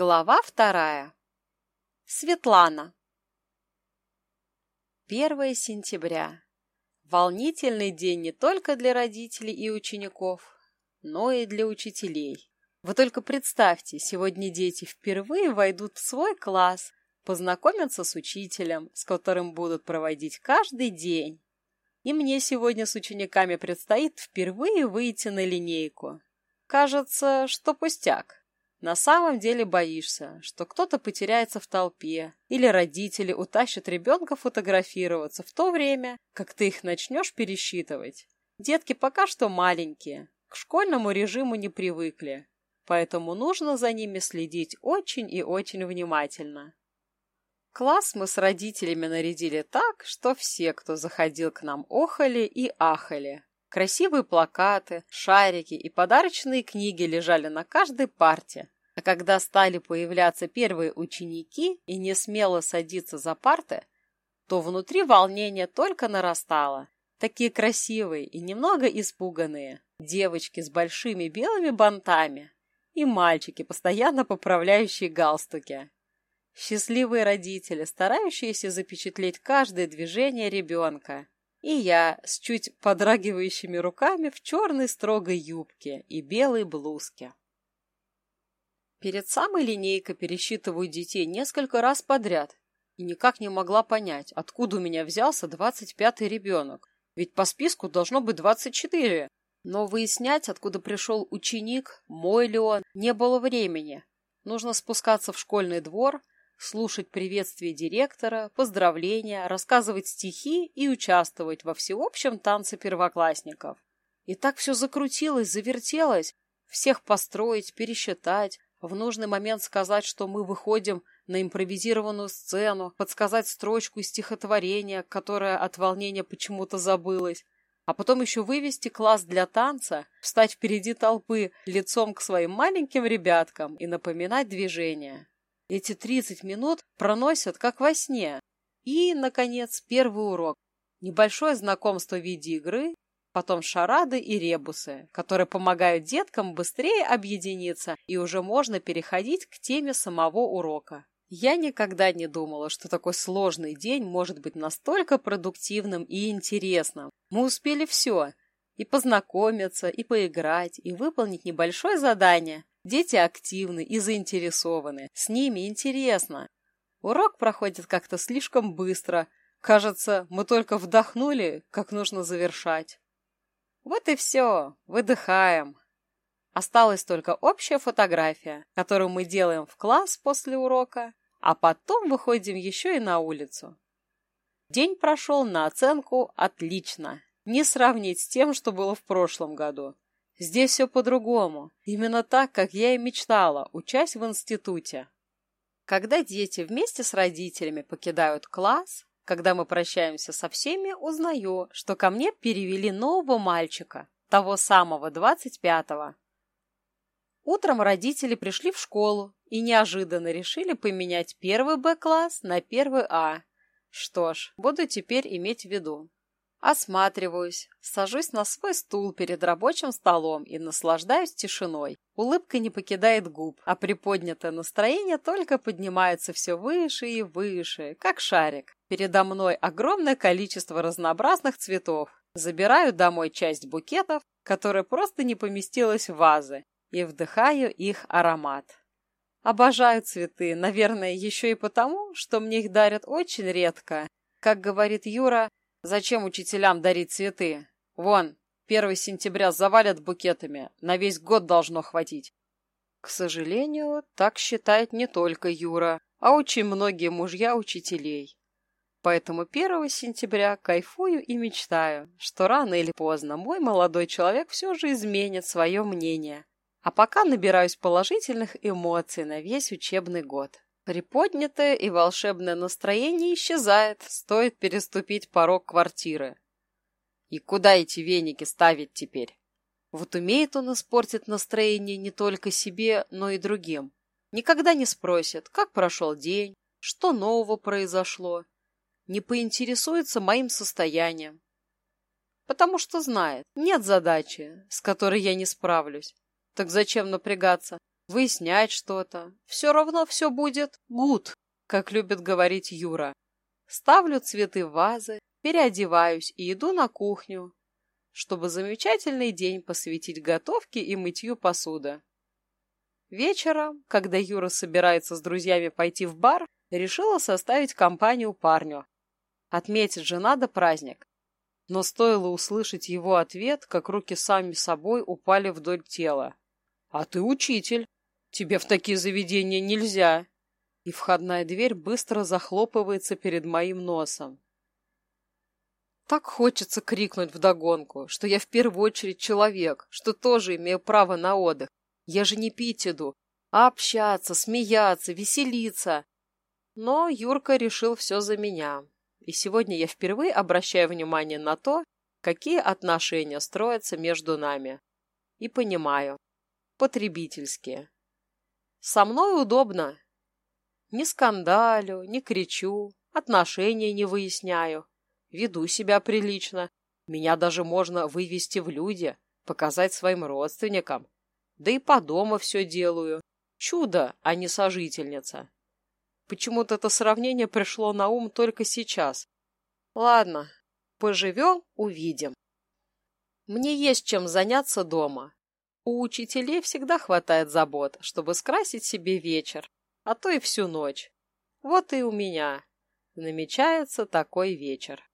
Глава вторая. Светлана. 1 сентября. Волнительный день не только для родителей и учеников, но и для учителей. Вы только представьте, сегодня дети впервые войдут в свой класс, познакомятся с учителем, с которым будут проводить каждый день. И мне сегодня с учениками предстоит впервые выйти на линейку. Кажется, что пустяк. На самом деле боишься, что кто-то потеряется в толпе, или родители утащат ребенка фотографироваться в то время, как ты их начнешь пересчитывать. Детки пока что маленькие, к школьному режиму не привыкли, поэтому нужно за ними следить очень и очень внимательно. Класс мы с родителями нарядили так, что все, кто заходил к нам, охали и ахали. Красивые плакаты, шарики и подарочные книги лежали на каждой парте. Когда стали появляться первые ученики и не смело садиться за парты, то внутри волнение только нарастало. Такие красивые и немного испуганные. Девочки с большими белыми бантами и мальчики, постоянно поправляющие галстуки. Счастливые родители, старающиеся запечатлеть каждое движение ребенка. И я с чуть подрагивающими руками в черной строгой юбке и белой блузке. Перед самой линейкой пересчитываю детей несколько раз подряд и никак не могла понять, откуда у меня взялся двадцать пятый ребенок. Ведь по списку должно быть двадцать четыре. Но выяснять, откуда пришел ученик, мой ли он, не было времени. Нужно спускаться в школьный двор, слушать приветствие директора, поздравления, рассказывать стихи и участвовать во всеобщем танце первоклассников. И так все закрутилось, завертелось. Всех построить, пересчитать, в нужный момент сказать, что мы выходим на импровизированную сцену, подсказать строчку из стихотворения, которое от волнения почему-то забылось, а потом еще вывести класс для танца, встать впереди толпы лицом к своим маленьким ребяткам и напоминать движения. Эти 30 минут проносят как во сне. И, наконец, первый урок. Небольшое знакомство в виде игры, потом шарады и ребусы, которые помогают деткам быстрее объединиться, и уже можно переходить к теме самого урока. Я никогда не думала, что такой сложный день может быть настолько продуктивным и интересным. Мы успели все. И познакомиться, и поиграть, и выполнить небольшое задание. Дети активны и заинтересованы. С ними интересно. Урок проходит как-то слишком быстро. Кажется, мы только вдохнули, как нужно завершать. Вот и все. Выдыхаем. Осталась только общая фотография, которую мы делаем в класс после урока, а потом выходим еще и на улицу. День прошел на оценку «отлично». Не сравнить с тем, что было в прошлом году. Здесь все по-другому. Именно так, как я и мечтала, учась в институте. Когда дети вместе с родителями покидают класс, когда мы прощаемся со всеми, узнаю, что ко мне перевели нового мальчика, того самого двадцать пятого. Утром родители пришли в школу и неожиданно решили поменять первый Б-класс на первый А. Что ж, буду теперь иметь в виду. Осматриваюсь, сажусь на свой стул перед рабочим столом и наслаждаюсь тишиной. Улыбка не покидает губ, а приподнятое настроение только поднимается все выше и выше, как шарик. Передо мной огромное количество разнообразных цветов. Забираю домой часть букетов, которая просто не поместилась в вазы, и вдыхаю их аромат. Обожаю цветы, наверное, еще и потому, что мне их дарят очень редко. Как говорит Юра, Зачем учителям дарить цветы? Вон, 1 сентября завалят букетами, на весь год должно хватить. К сожалению, так считает не только Юра, а очень многие мужья учителей. Поэтому 1 сентября кайфую и мечтаю, что рано или поздно мой молодой человек все же изменит свое мнение. А пока набираюсь положительных эмоций на весь учебный год. Приподнятое и волшебное настроение исчезает, стоит переступить порог квартиры. И куда эти веники ставить теперь? Вот умеет он испортить настроение не только себе, но и другим. Никогда не спросит, как прошел день, что нового произошло. Не поинтересуется моим состоянием. Потому что знает, нет задачи, с которой я не справлюсь. Так зачем напрягаться? Выяснять что-то. Все равно все будет гуд, как любит говорить Юра. Ставлю цветы в вазы, переодеваюсь и иду на кухню, чтобы замечательный день посвятить готовке и мытью посуды. Вечером, когда Юра собирается с друзьями пойти в бар, решила составить компанию парню. Отметить же надо праздник. Но стоило услышать его ответ, как руки сами собой упали вдоль тела. «А ты учитель. Тебе в такие заведения нельзя!» И входная дверь быстро захлопывается перед моим носом. Так хочется крикнуть вдогонку, что я в первую очередь человек, что тоже имею право на отдых. Я же не пить иду, а общаться, смеяться, веселиться. Но Юрка решил все за меня. И сегодня я впервые обращаю внимание на то, какие отношения строятся между нами. И понимаю. Потребительские. Со мной удобно. Не скандалю, не кричу, отношения не выясняю. Веду себя прилично. Меня даже можно вывести в люди, показать своим родственникам. Да и по дому все делаю. Чудо, а не сожительница. Почему-то это сравнение пришло на ум только сейчас. Ладно, поживем, увидим. Мне есть чем заняться дома. У учителей всегда хватает забот, чтобы скрасить себе вечер, а то и всю ночь. Вот и у меня намечается такой вечер.